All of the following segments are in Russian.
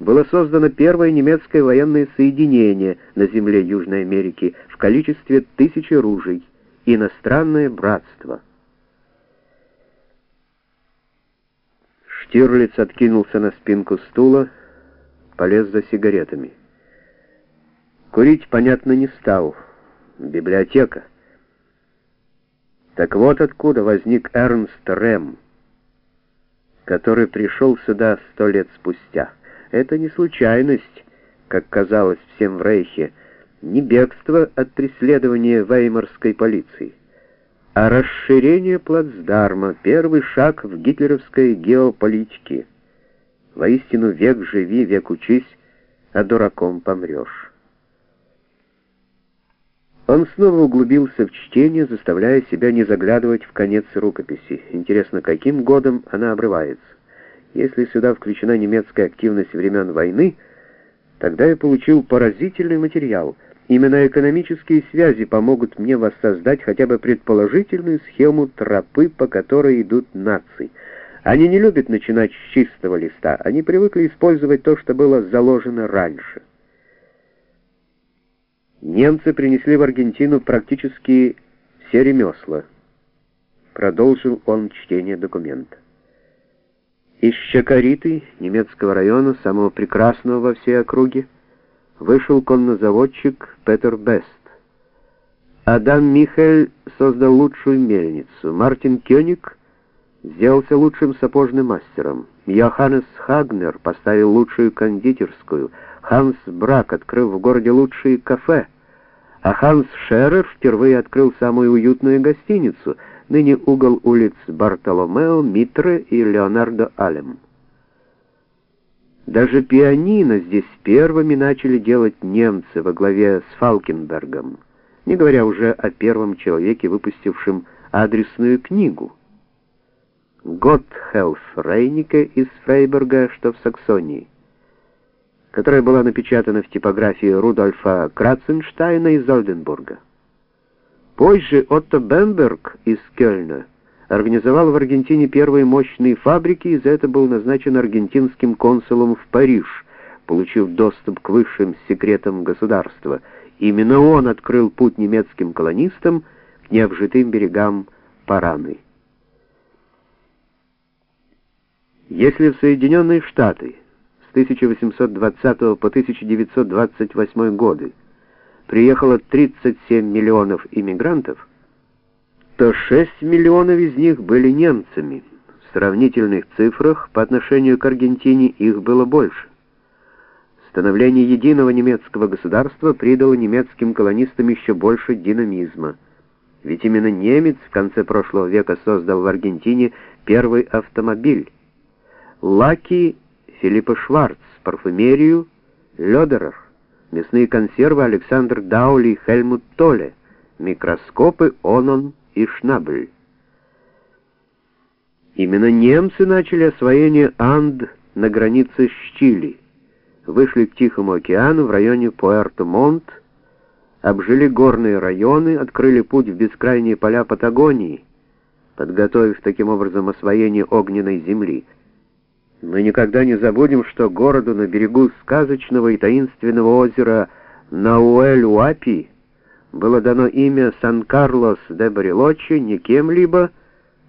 было создано первое немецкое военное соединение на земле Южной Америки в количестве тысячи ружей — иностранное братство. Штирлиц откинулся на спинку стула, полез за сигаретами. Курить, понятно, не стал. Библиотека. Так вот откуда возник Эрнст Рэм, который пришел сюда сто лет спустя. Это не случайность, как казалось всем в Рейхе, не бегство от преследования веймарской полиции, а расширение плацдарма, первый шаг в гитлеровской геополитике. Воистину, век живи, век учись, а дураком помрешь. Он снова углубился в чтение, заставляя себя не заглядывать в конец рукописи. Интересно, каким годом она обрывается? Если сюда включена немецкая активность времен войны, тогда я получил поразительный материал. Именно экономические связи помогут мне воссоздать хотя бы предположительную схему тропы, по которой идут нации. Они не любят начинать с чистого листа, они привыкли использовать то, что было заложено раньше. Немцы принесли в Аргентину практически все ремесла. Продолжил он чтение документа. Из Чакариты, немецкого района, самого прекрасного во всей округе, вышел коннозаводчик Петер Бест. Адам Михель создал лучшую мельницу. Мартин Кёник сделался лучшим сапожным мастером. Йоханнес Хагнер поставил лучшую кондитерскую — Ханс Брак открыл в городе лучшие кафе, а Ханс Шерер впервые открыл самую уютную гостиницу, ныне угол улиц Бартоломео, Митре и Леонардо Алем. Даже пианино здесь первыми начали делать немцы во главе с Фалкенбергом, не говоря уже о первом человеке, выпустившем адресную книгу. Гоtthelf Рейнике из Фрейберга, что в Саксонии которая была напечатана в типографии Рудольфа Кратценштейна из Ольденбурга. Позже Отто Бемберг из Кёльна организовал в Аргентине первые мощные фабрики и за это был назначен аргентинским консулом в Париж, получив доступ к высшим секретам государства. Именно он открыл путь немецким колонистам к необжитым берегам Параны. Если в Соединенные Штаты с 1820 по 1928 годы приехало 37 миллионов иммигрантов, то 6 миллионов из них были немцами. В сравнительных цифрах по отношению к Аргентине их было больше. Становление единого немецкого государства придало немецким колонистам еще больше динамизма. Ведь именно немец в конце прошлого века создал в Аргентине первый автомобиль. Лаки Филиппа Шварц, парфюмерию Лёдерер, мясные консервы Александр Даули и Хельмут Толе, микроскопы Онон и Шнабель. Именно немцы начали освоение Анд на границе с Чили, вышли к Тихому океану в районе Пуэрто-Монт, обжили горные районы, открыли путь в бескрайние поля Патагонии, подготовив таким образом освоение огненной земли — мы никогда не забудем, что городу на берегу сказочного и таинственного озера Науэль-Уапи было дано имя Сан-Карлос де Барилочи не кем-либо,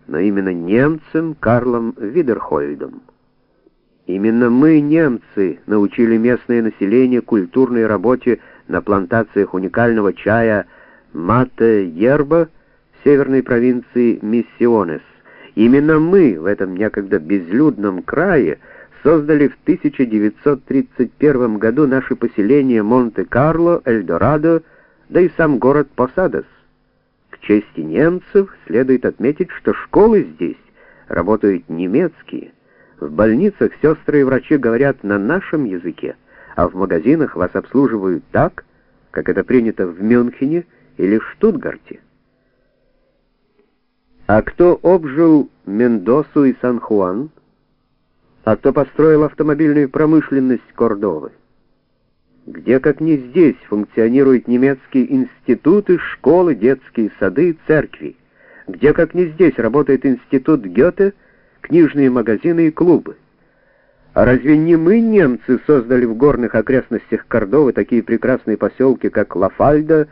но именно немцем Карлом Видерхольдом. Именно мы, немцы, научили местное население культурной работе на плантациях уникального чая Мате-Ерба в северной провинции Миссионес. Именно мы в этом некогда безлюдном крае создали в 1931 году наше поселение Монте-Карло, Эльдорадо, да и сам город Посадос. К чести немцев следует отметить, что школы здесь работают немецкие, в больницах сестры и врачи говорят на нашем языке, а в магазинах вас обслуживают так, как это принято в Мюнхене или Штутгарте. А кто обжил Мендосу и Сан-Хуан? А кто построил автомобильную промышленность Кордовы? Где, как не здесь, функционируют немецкие институты, школы, детские сады, церкви? Где, как не здесь, работает институт Гёте, книжные магазины и клубы? А разве не мы, немцы, создали в горных окрестностях Кордовы такие прекрасные поселки, как Лафальда,